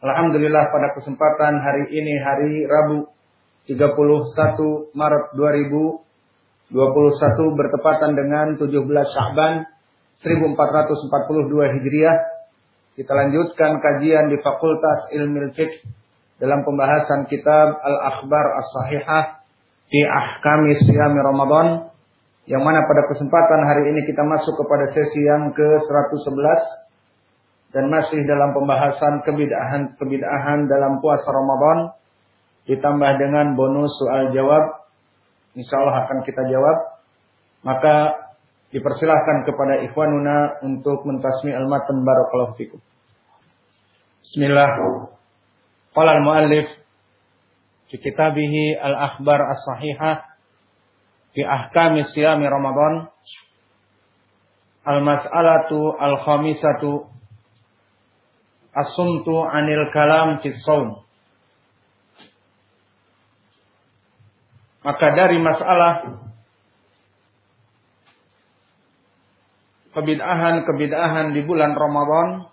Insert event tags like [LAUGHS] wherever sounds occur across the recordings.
Alhamdulillah pada kesempatan hari ini hari Rabu 31 Maret 2021 bertepatan dengan 17 Sya'ban 1442 Hijriah. Kita lanjutkan kajian di Fakultas Ilmu Fiqh dalam pembahasan kitab Al-Akhbar As-Sahihah di Ahkami Siyami Ramadan yang mana pada kesempatan hari ini kita masuk kepada sesi yang ke-111 dan masih dalam pembahasan kebidahan-kebidahan dalam puasa Ramadan ditambah dengan bonus soal jawab insya Allah akan kita jawab. Maka dipersilahkan kepada ikhwanuna untuk mentasmi al-matan barakallahu fikum. Bismillah. Qala al-muallif fi kitabihi al-akhbar as-sahihah fi ahkami siyami Ramadan al-mas'alatu al-khamisatu asumtu anil kalam fi Maka dari masalah kebid'ahan-kebid'ahan di bulan Ramadan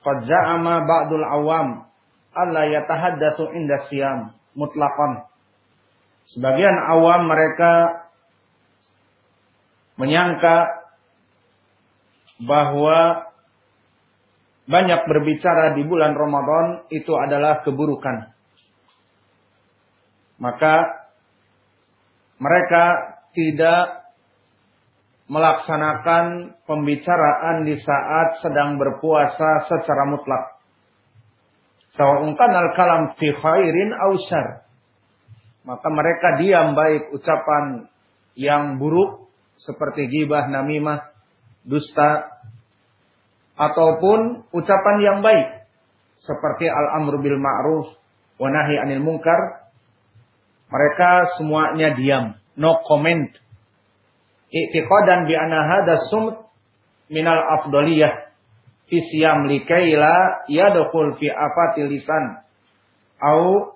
qad ja'ama ba'dul awam alla yatahaddatsu inda siyam mutlaqan. Sebagian awam mereka menyangka bahwa banyak berbicara di bulan Ramadan itu adalah keburukan. Maka mereka tidak melaksanakan pembicaraan di saat sedang berpuasa secara mutlak. Sawa'un al-kalam fi khairin awsar. Maka mereka diam baik ucapan yang buruk seperti gibah, namimah, dusta, ataupun ucapan yang baik seperti al-amru bil ma'ruf wa nahi anil munkar mereka semuanya diam no comment. I'tiqadan bi anna hadha sumt minal afdaliyah fi siyam likaila yadkhul fi afati lisan au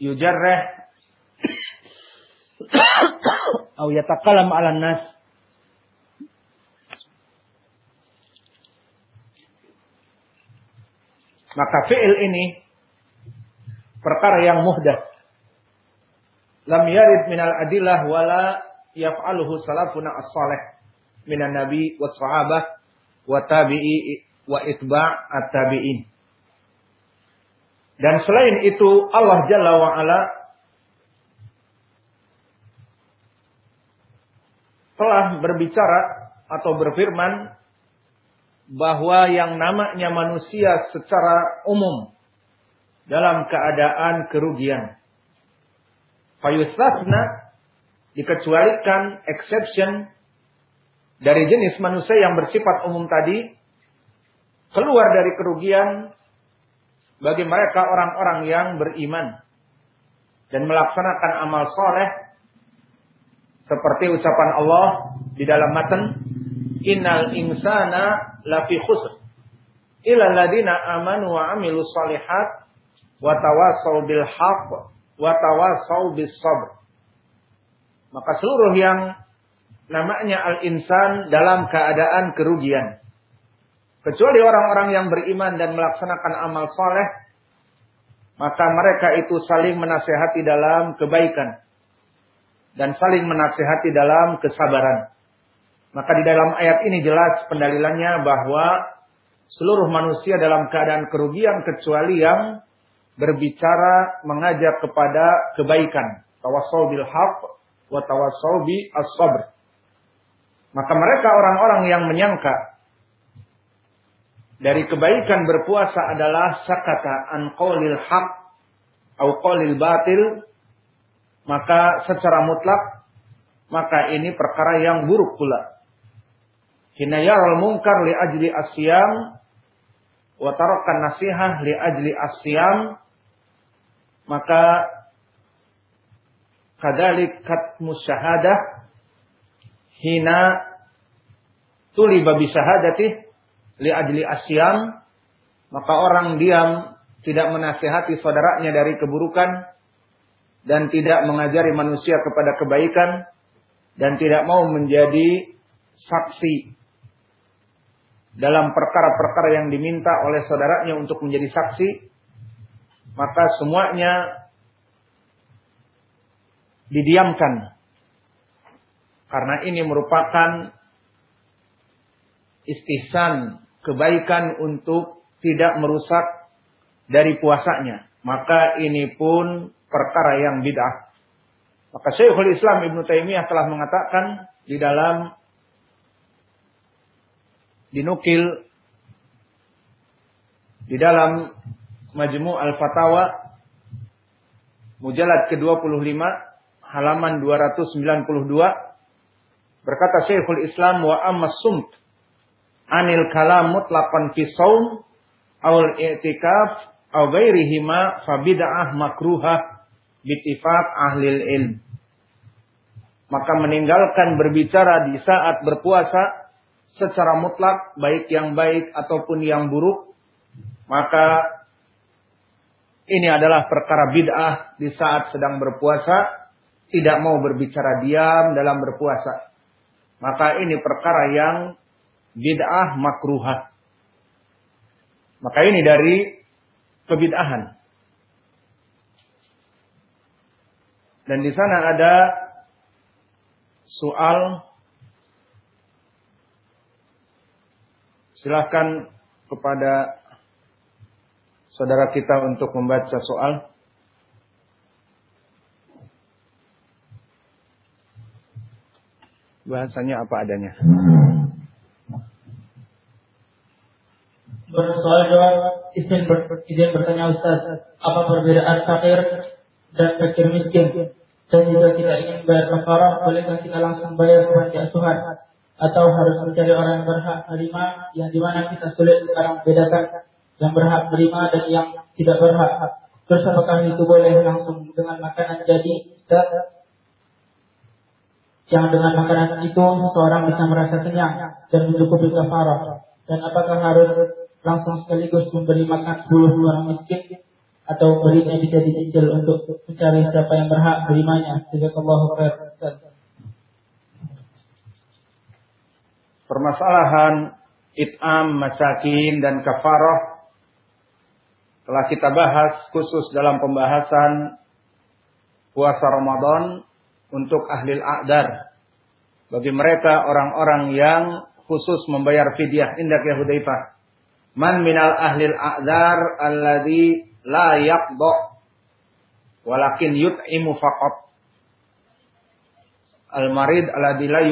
yujarrah au yatakalam ala nas Maka fi'il ini perkara yang muhdath. Lam yarid minal adillah wala yaf'aluhu salafuna as-salih minan nabi wa sahabah wa tabi'i wa itba' at-tabi'in. Dan selain itu Allah Jalla wa ala telah berbicara atau berfirman bahwa yang namanya manusia secara umum dalam keadaan kerugian. Fayustasna dikecualikan exception dari jenis manusia yang bersifat umum tadi keluar dari kerugian bagi mereka orang-orang yang beriman dan melaksanakan amal soleh seperti ucapan Allah di dalam matan innal insana lafi khusr. Ila ladina amanu wa amilu salihat wa bil wa bis sabr. Maka seluruh yang namanya al-insan dalam keadaan kerugian. Kecuali orang-orang yang beriman dan melaksanakan amal soleh, maka mereka itu saling menasehati dalam kebaikan dan saling menasehati dalam kesabaran. Maka di dalam ayat ini jelas pendalilannya bahwa seluruh manusia dalam keadaan kerugian kecuali yang berbicara mengajak kepada kebaikan. Tawassaw bil haq wa tawassaw bi as-sabr. Maka mereka orang-orang yang menyangka dari kebaikan berpuasa adalah sakata an qawlil haq au qawlil batil maka secara mutlak maka ini perkara yang buruk pula. Hina yaral munkar li ajli asyam wa tarakan nasihah li ajli asyam. Maka kadalik katmus syahadah hina tuli babi syahadati li ajli asyam. Maka orang diam tidak menasihati saudaranya dari keburukan dan tidak mengajari manusia kepada kebaikan dan tidak mau menjadi saksi dalam perkara-perkara yang diminta oleh saudaranya untuk menjadi saksi maka semuanya didiamkan karena ini merupakan istihsan kebaikan untuk tidak merusak dari puasanya maka ini pun perkara yang bid'ah. Maka Syekhul Islam Ibn Taimiyah telah mengatakan di dalam dinukil di dalam Majmu' Al-Fatawa mujalad ke-25 halaman 292 berkata Syekhul Islam wa amma sumt anil kalam mutlaqan fi saum aw i'tikaf aw ghairihima fa bid'ah makruhah bitifak ahli ilm. Maka meninggalkan berbicara di saat berpuasa secara mutlak, baik yang baik ataupun yang buruk, maka ini adalah perkara bid'ah di saat sedang berpuasa, tidak mau berbicara diam dalam berpuasa. Maka ini perkara yang bid'ah makruhah. Maka ini dari kebid'ahan. Dan di sana ada soal silahkan kepada saudara kita untuk membaca soal. Bahasanya apa adanya. Bersoal jawab izin, ber, izin bertanya Ustaz, apa perbedaan fakir dan fakir miskin? Dan jika kita ingin bayar kafarah, bolehkah kita langsung bayar panti asuhan? Atau harus mencari orang yang berhak menerima, yang di mana kita sulit sekarang membedakan yang berhak menerima dan yang tidak berhak. Terus apakah itu boleh langsung dengan makanan jadi? Yang dengan makanan itu seseorang bisa merasa kenyang dan mencukupi kafarah. Dan apakah harus langsung sekaligus memberi makan 10 orang miskin atau belinya bisa dicicil untuk mencari siapa yang berhak berimanya. Jazakallahu khair. Permasalahan it'am, masakin dan kafarah telah kita bahas khusus dalam pembahasan puasa Ramadan untuk ahli a'dar. Bagi mereka orang-orang yang khusus membayar fidyah indak ya Hudaifah. Man minal ahli a'dar alladhi la yaqda walakin yut'imu faqat al marid alladhi la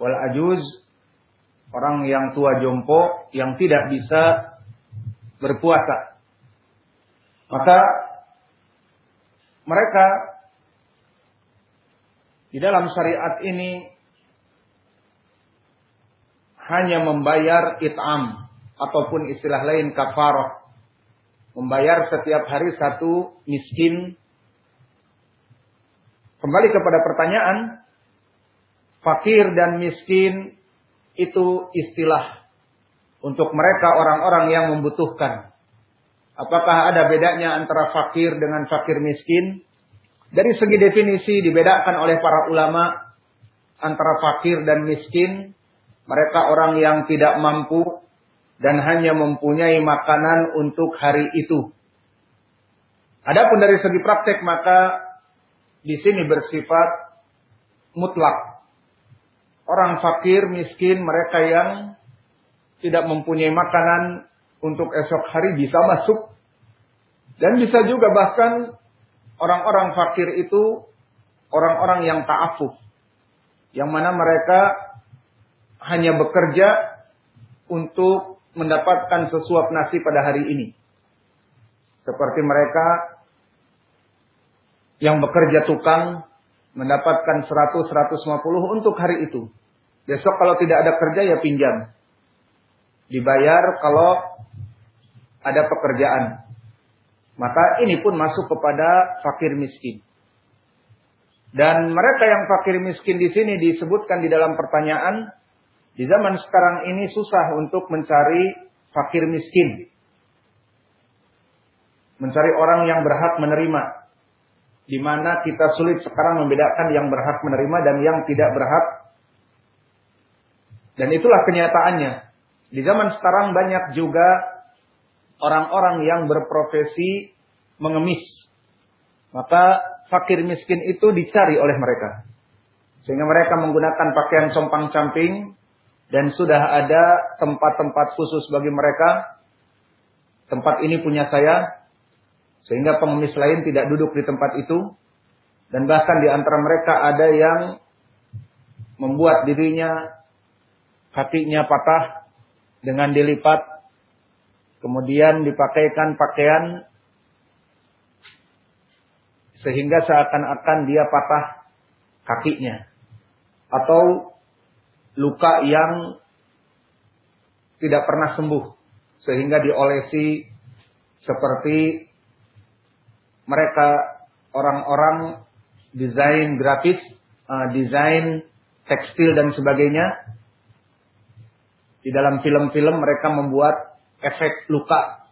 wal ajuz orang yang tua jompo yang tidak bisa berpuasa maka mereka di dalam syariat ini hanya membayar it'am ataupun istilah lain kafarah. Membayar setiap hari satu miskin. Kembali kepada pertanyaan, fakir dan miskin itu istilah untuk mereka orang-orang yang membutuhkan. Apakah ada bedanya antara fakir dengan fakir miskin? Dari segi definisi dibedakan oleh para ulama antara fakir dan miskin. Mereka orang yang tidak mampu dan hanya mempunyai makanan untuk hari itu. Adapun dari segi praktek maka di sini bersifat mutlak. Orang fakir, miskin, mereka yang tidak mempunyai makanan untuk esok hari bisa masuk. Dan bisa juga bahkan orang-orang fakir itu orang-orang yang ta'afuf. Yang mana mereka hanya bekerja untuk mendapatkan sesuap nasi pada hari ini. Seperti mereka yang bekerja tukang mendapatkan 100-150 untuk hari itu. Besok kalau tidak ada kerja ya pinjam. Dibayar kalau ada pekerjaan. Maka ini pun masuk kepada fakir miskin. Dan mereka yang fakir miskin di sini disebutkan di dalam pertanyaan, di zaman sekarang ini susah untuk mencari fakir miskin. Mencari orang yang berhak menerima. Di mana kita sulit sekarang membedakan yang berhak menerima dan yang tidak berhak. Dan itulah kenyataannya. Di zaman sekarang banyak juga orang-orang yang berprofesi mengemis. Maka fakir miskin itu dicari oleh mereka. Sehingga mereka menggunakan pakaian compang-camping dan sudah ada tempat-tempat khusus bagi mereka. Tempat ini punya saya. Sehingga pengemis lain tidak duduk di tempat itu. Dan bahkan di antara mereka ada yang membuat dirinya kakinya patah dengan dilipat. Kemudian dipakaikan pakaian sehingga seakan-akan dia patah kakinya atau luka yang tidak pernah sembuh sehingga diolesi seperti mereka orang-orang desain grafis, uh, desain tekstil dan sebagainya. Di dalam film-film mereka membuat efek luka,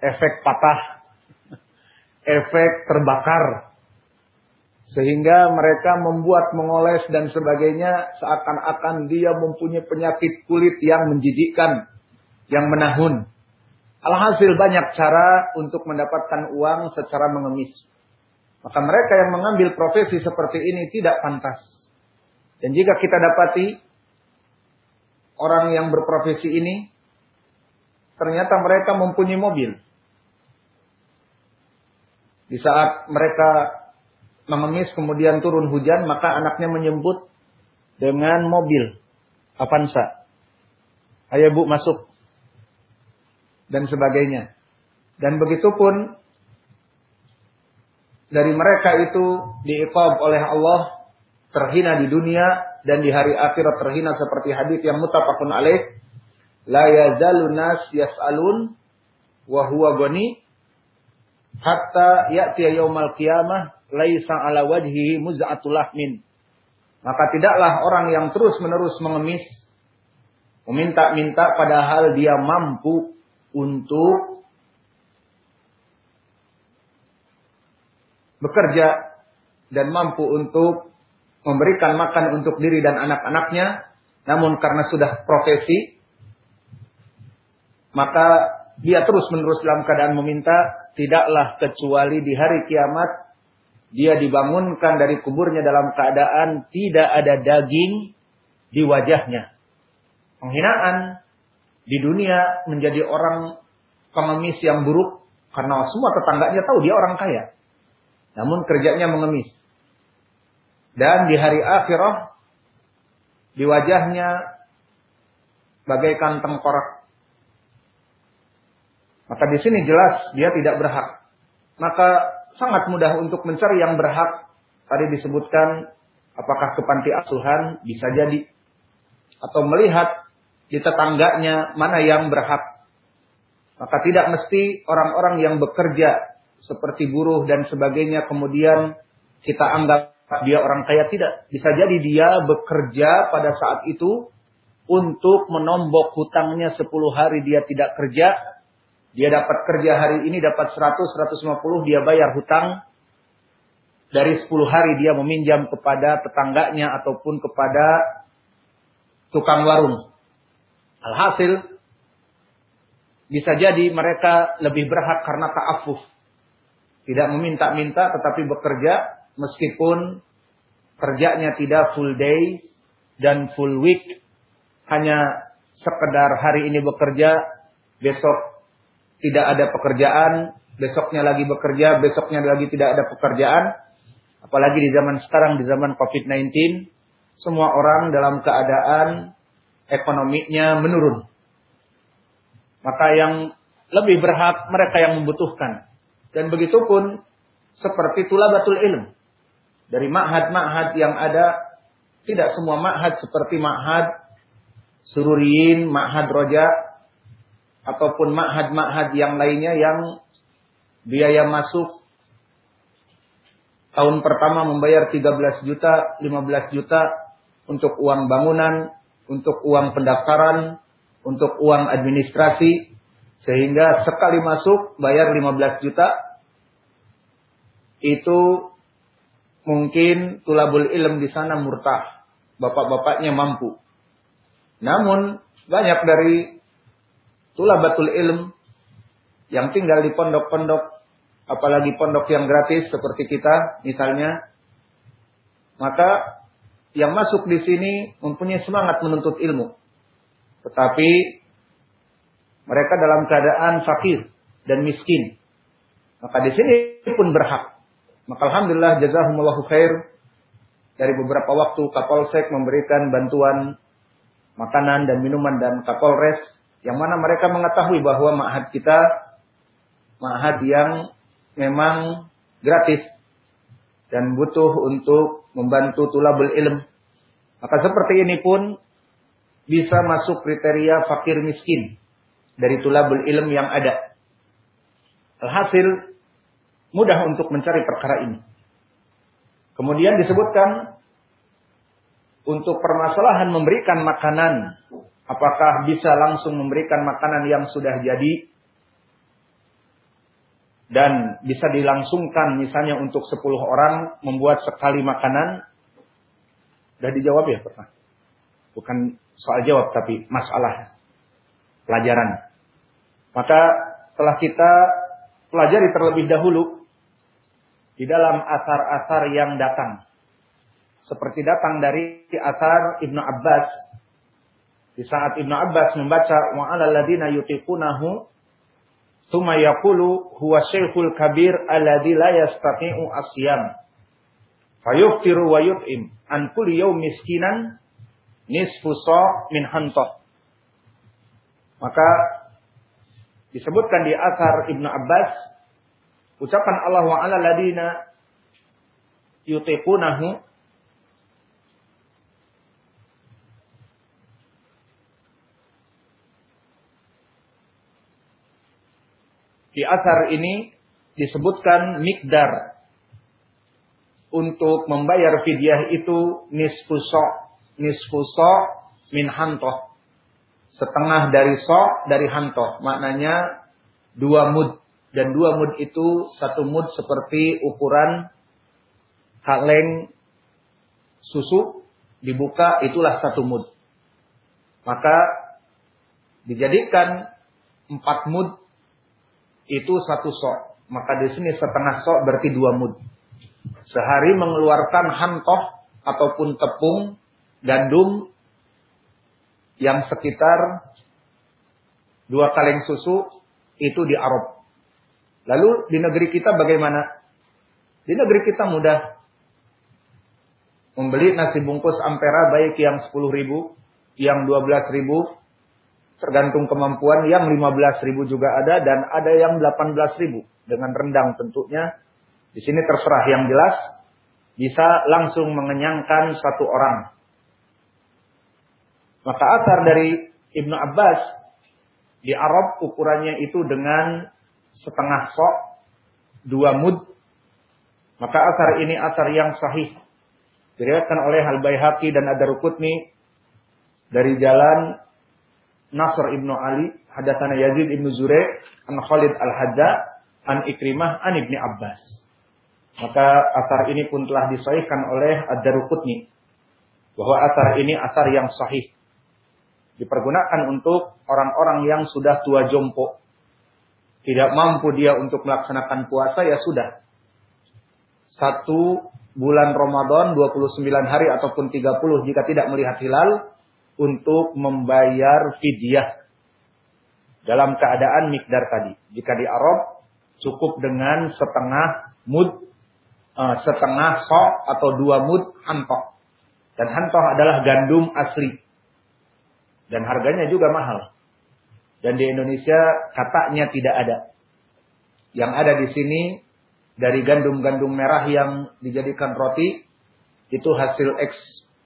efek patah [LAUGHS] efek terbakar. Sehingga mereka membuat mengoles dan sebagainya seakan-akan dia mempunyai penyakit kulit yang menjijikkan, yang menahun. Alhasil banyak cara untuk mendapatkan uang secara mengemis. Maka mereka yang mengambil profesi seperti ini tidak pantas. Dan jika kita dapati orang yang berprofesi ini, ternyata mereka mempunyai mobil. Di saat mereka mengemis kemudian turun hujan, maka anaknya menyebut dengan mobil Avanza. Ayo bu masuk. Dan sebagainya. Dan begitu pun dari mereka itu diiqab oleh Allah terhina di dunia dan di hari akhirat terhina seperti hadis yang mutafakun alaih la yazalu nas yas'alun wa huwa gani hatta ya'tiya yaumal qiyamah laisa ala wajhihi muz'atul lahmin. Maka tidaklah orang yang terus-menerus mengemis meminta-minta padahal dia mampu untuk bekerja dan mampu untuk memberikan makan untuk diri dan anak-anaknya namun karena sudah profesi maka dia terus-menerus dalam keadaan meminta tidaklah kecuali di hari kiamat dia dibangunkan dari kuburnya dalam keadaan tidak ada daging di wajahnya. Penghinaan di dunia menjadi orang pengemis yang buruk karena semua tetangganya tahu dia orang kaya. Namun kerjanya mengemis. Dan di hari akhirah di wajahnya bagaikan tengkorak maka di sini jelas dia tidak berhak. Maka sangat mudah untuk mencari yang berhak. Tadi disebutkan apakah ke panti asuhan bisa jadi. Atau melihat di tetangganya mana yang berhak. Maka tidak mesti orang-orang yang bekerja seperti buruh dan sebagainya kemudian kita anggap dia orang kaya tidak. Bisa jadi dia bekerja pada saat itu untuk menombok hutangnya 10 hari dia tidak kerja dia dapat kerja hari ini dapat 100, 150, dia bayar hutang. Dari 10 hari dia meminjam kepada tetangganya ataupun kepada tukang warung. Alhasil, bisa jadi mereka lebih berhak karena ta'afuf. Tidak meminta-minta tetapi bekerja meskipun kerjanya tidak full day dan full week. Hanya sekedar hari ini bekerja, besok tidak ada pekerjaan, besoknya lagi bekerja, besoknya lagi tidak ada pekerjaan. Apalagi di zaman sekarang, di zaman COVID-19, semua orang dalam keadaan ekonominya menurun. Maka yang lebih berhak mereka yang membutuhkan. Dan begitu pun seperti tulabatul ilm. Dari ma'had-ma'had yang ada, tidak semua ma'had seperti ma'had sururiin, ma'had roja, ataupun ma'had-ma'had yang lainnya yang biaya masuk tahun pertama membayar 13 juta, 15 juta untuk uang bangunan, untuk uang pendaftaran, untuk uang administrasi, sehingga sekali masuk bayar 15 juta, itu mungkin tulabul ilm di sana murtah. Bapak-bapaknya mampu. Namun banyak dari tulabatul ilm yang tinggal di pondok-pondok apalagi pondok yang gratis seperti kita misalnya maka yang masuk di sini mempunyai semangat menuntut ilmu. Tetapi mereka dalam keadaan fakir dan miskin. Maka di sini pun berhak. Maka alhamdulillah jazahumullahu khair. Dari beberapa waktu Kapolsek memberikan bantuan makanan dan minuman dan Kapolres yang mana mereka mengetahui bahwa ma'had kita ma'had yang memang gratis dan butuh untuk membantu tulabul ilm. Maka seperti ini pun bisa masuk kriteria fakir miskin dari tulabul ilm yang ada. Alhasil mudah untuk mencari perkara ini. Kemudian disebutkan untuk permasalahan memberikan makanan, apakah bisa langsung memberikan makanan yang sudah jadi dan bisa dilangsungkan misalnya untuk 10 orang membuat sekali makanan. Sudah dijawab ya pernah bukan soal jawab tapi masalah pelajaran. Maka telah kita pelajari terlebih dahulu di dalam asar-asar yang datang. Seperti datang dari asar Ibnu Abbas. Di saat Ibnu Abbas membaca wa alal ladina yutiqunahu Thumma yaqulu huwa syekhul kabir alladhi la yastati'u asyam. Fayuftiru wa yut'im an kulli miskinan nisfu sa' min hantah. Maka disebutkan di asar Ibnu Abbas ucapan Allah wa ala ladina yutiqunahu Di asar ini disebutkan mikdar untuk membayar fidyah itu nisfu so, nisfu min hantoh. Setengah dari so dari hantoh. Maknanya dua mud. Dan dua mud itu satu mud seperti ukuran kaleng susu dibuka itulah satu mud. Maka dijadikan empat mud itu satu sok. Maka di sini setengah sok berarti dua mud. Sehari mengeluarkan hantoh ataupun tepung gandum yang sekitar dua kaleng susu itu di Arab. Lalu di negeri kita bagaimana? Di negeri kita mudah. Membeli nasi bungkus ampera baik yang 10 ribu, yang 12 ribu, Tergantung kemampuan yang 15 ribu juga ada dan ada yang 18 ribu. Dengan rendang tentunya. Di sini terserah yang jelas. Bisa langsung mengenyangkan satu orang. Maka asar dari Ibnu Abbas. Di Arab ukurannya itu dengan setengah sok. Dua mud. Maka asar ini asar yang sahih. Diriwayatkan oleh Al Baihaqi dan Ad-Darqutni dari jalan Nasr ibnu Ali, hadatsana Yazid ibnu Zure, an Khalid al-Hadza, an Ikrimah, an Ibni Abbas. Maka asar ini pun telah disahihkan oleh Ad-Daruqutni. Bahwa asar ini asar yang sahih. Dipergunakan untuk orang-orang yang sudah tua jompo. Tidak mampu dia untuk melaksanakan puasa, ya sudah. Satu bulan Ramadan, 29 hari ataupun 30 jika tidak melihat hilal, untuk membayar fidyah dalam keadaan mikdar tadi. Jika di Arab cukup dengan setengah mud, uh, setengah sok atau dua mud hantoh. Dan hantoh adalah gandum asli. Dan harganya juga mahal. Dan di Indonesia katanya tidak ada. Yang ada di sini dari gandum-gandum merah yang dijadikan roti itu hasil eks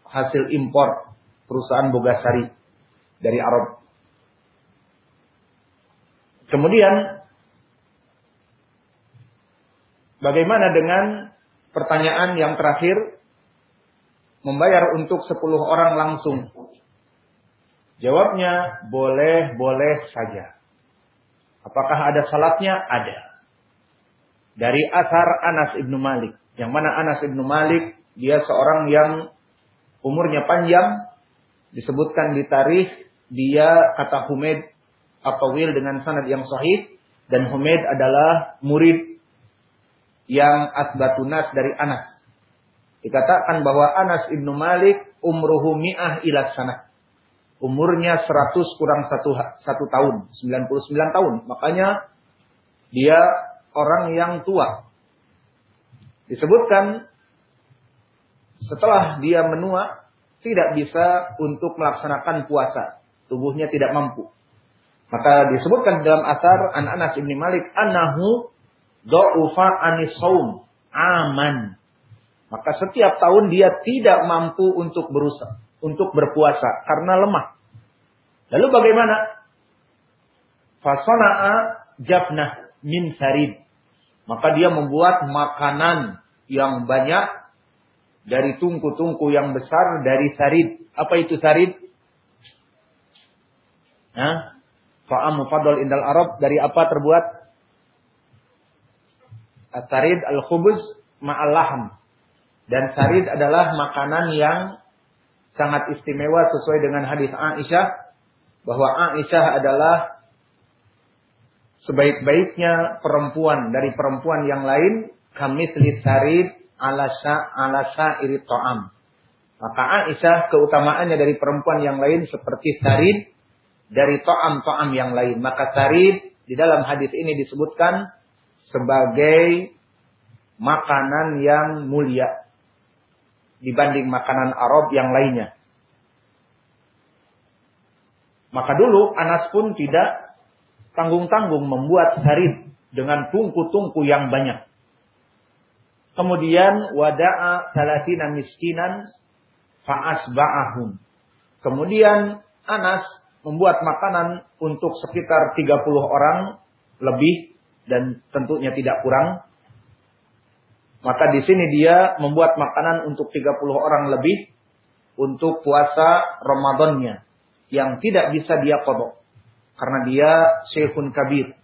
hasil impor perusahaan Bogasari dari Arab. Kemudian bagaimana dengan pertanyaan yang terakhir membayar untuk 10 orang langsung? Jawabnya boleh-boleh saja. Apakah ada salatnya? Ada. Dari asar Anas ibnu Malik. Yang mana Anas ibnu Malik, dia seorang yang umurnya panjang. Disebutkan di tarikh, dia kata Humaid Atawil dengan sanad yang sahih. Dan Humaid adalah murid yang asbatunas dari Anas. Dikatakan bahwa Anas ibnu Malik umruhu mi'ah ila sanah umurnya 100 kurang satu, satu tahun, 99 tahun. Makanya dia orang yang tua. Disebutkan setelah dia menua tidak bisa untuk melaksanakan puasa. Tubuhnya tidak mampu. Maka disebutkan dalam asar An Anas ibn Malik anahu do'ufa anisaum aman. Maka setiap tahun dia tidak mampu untuk berusaha untuk berpuasa karena lemah. Lalu bagaimana? Fasana'a jabnah min sarid. Maka dia membuat makanan yang banyak dari tungku-tungku yang besar dari sarid. Apa itu sarid? Nah, Fa'am indal Arab dari apa terbuat? Sarid al-khubuz ma'al laham. Dan sarid adalah makanan yang sangat istimewa sesuai dengan hadis Aisyah bahwa Aisyah adalah sebaik-baiknya perempuan dari perempuan yang lain kami sarid alasa alasa iri to'am. Maka Aisyah keutamaannya dari perempuan yang lain seperti sarid dari to'am-to'am yang lain. Maka sarid di dalam hadis ini disebutkan sebagai makanan yang mulia dibanding makanan Arab yang lainnya. Maka dulu Anas pun tidak tanggung-tanggung membuat sarid dengan tungku-tungku yang banyak. Kemudian wada'a salatina miskinan fa'asba'ahum. Kemudian Anas membuat makanan untuk sekitar 30 orang lebih dan tentunya tidak kurang. Maka di sini dia membuat makanan untuk 30 orang lebih untuk puasa Ramadannya yang tidak bisa dia kodok karena dia syekhun kabir.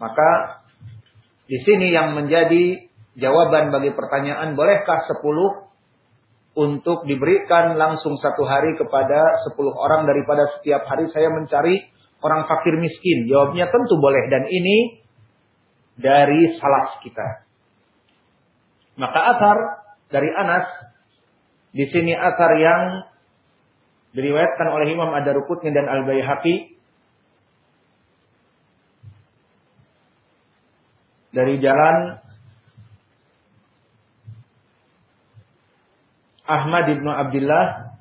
Maka di sini yang menjadi jawaban bagi pertanyaan bolehkah 10 untuk diberikan langsung satu hari kepada 10 orang daripada setiap hari saya mencari orang fakir miskin. Jawabnya tentu boleh dan ini dari salaf kita. Maka asar dari Anas di sini asar yang diriwayatkan oleh Imam Ad-Darqutni dan Al-Baihaqi dari jalan Ahmad ibnu Abdullah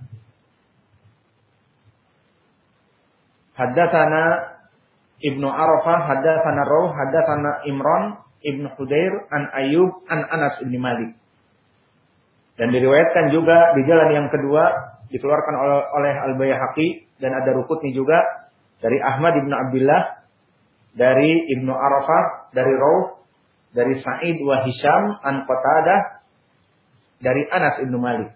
Haddatsana Ibnu Arafah, haddatsana Rawh, haddatsana Imran Ibn Hudair an Ayub an Anas bin Malik. Dan diriwayatkan juga di jalan yang kedua dikeluarkan oleh, Al Baihaqi dan ada rukutnya juga dari Ahmad bin Abdullah dari Ibnu Arafah dari Rawh dari Sa'id wa Hisham an Qatadah dari Anas bin Malik.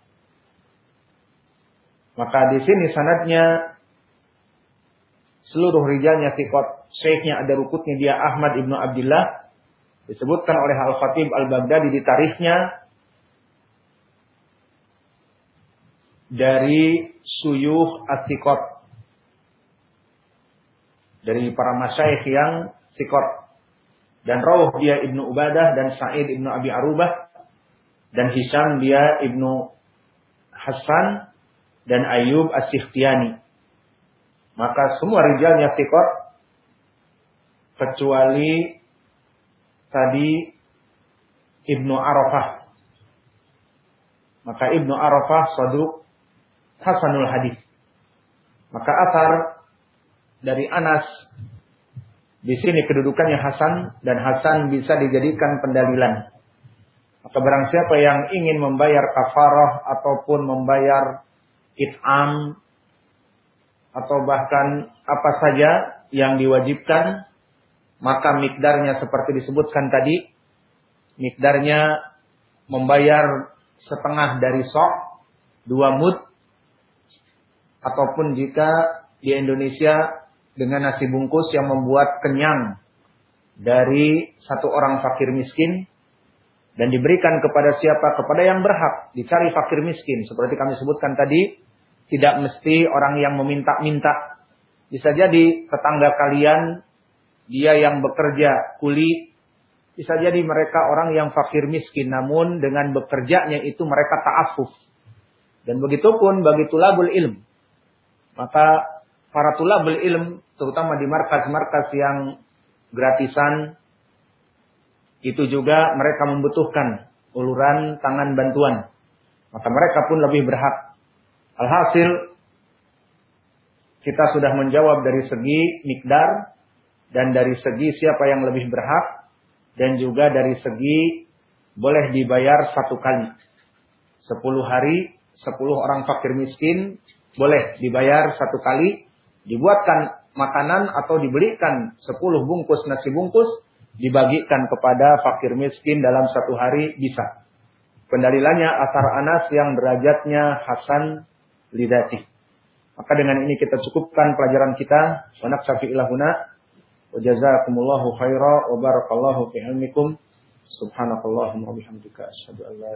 Maka di sini sanadnya seluruh rijalnya sikot syekhnya ada rukutnya dia Ahmad ibnu Abdullah Disebutkan oleh Al-Khatib Al-Baghdadi di tarikhnya dari Suyuh Atikot. Dari para masyaikh yang sikot. Dan Rawh dia Ibnu Ubadah dan Sa'id Ibnu Abi Arubah. Dan Hisham dia Ibnu Hasan dan Ayub As-Sikhtiyani. Maka semua rijalnya sikot kecuali tadi Ibnu Arafah. Maka Ibnu Arafah saduk Hasanul Hadis. Maka asar dari Anas di sini kedudukannya Hasan dan Hasan bisa dijadikan pendalilan. Maka barang siapa yang ingin membayar kafarah ataupun membayar it'am atau bahkan apa saja yang diwajibkan maka mikdarnya seperti disebutkan tadi, mikdarnya membayar setengah dari sok, dua mud, ataupun jika di Indonesia dengan nasi bungkus yang membuat kenyang dari satu orang fakir miskin dan diberikan kepada siapa? Kepada yang berhak, dicari fakir miskin. Seperti kami sebutkan tadi, tidak mesti orang yang meminta-minta. Bisa jadi tetangga kalian, dia yang bekerja kuli, bisa jadi mereka orang yang fakir miskin, namun dengan bekerjanya itu mereka ta'afuf. Dan begitu pun bagi tulabul ilm. Maka para tulabul ilm, terutama di markas-markas yang gratisan, itu juga mereka membutuhkan uluran tangan bantuan. Maka mereka pun lebih berhak. Alhasil, kita sudah menjawab dari segi mikdar dan dari segi siapa yang lebih berhak dan juga dari segi boleh dibayar satu kali. Sepuluh hari, sepuluh orang fakir miskin boleh dibayar satu kali, dibuatkan makanan atau dibelikan sepuluh bungkus nasi bungkus, dibagikan kepada fakir miskin dalam satu hari bisa. Pendalilannya asar Anas yang derajatnya Hasan lidati. Maka dengan ini kita cukupkan pelajaran kita. Wa naksafi ilahuna. Wa jazakumullahu khaira wa barakallahu fi ilmikum. Subhanakallahumma bihamdika asyhadu an la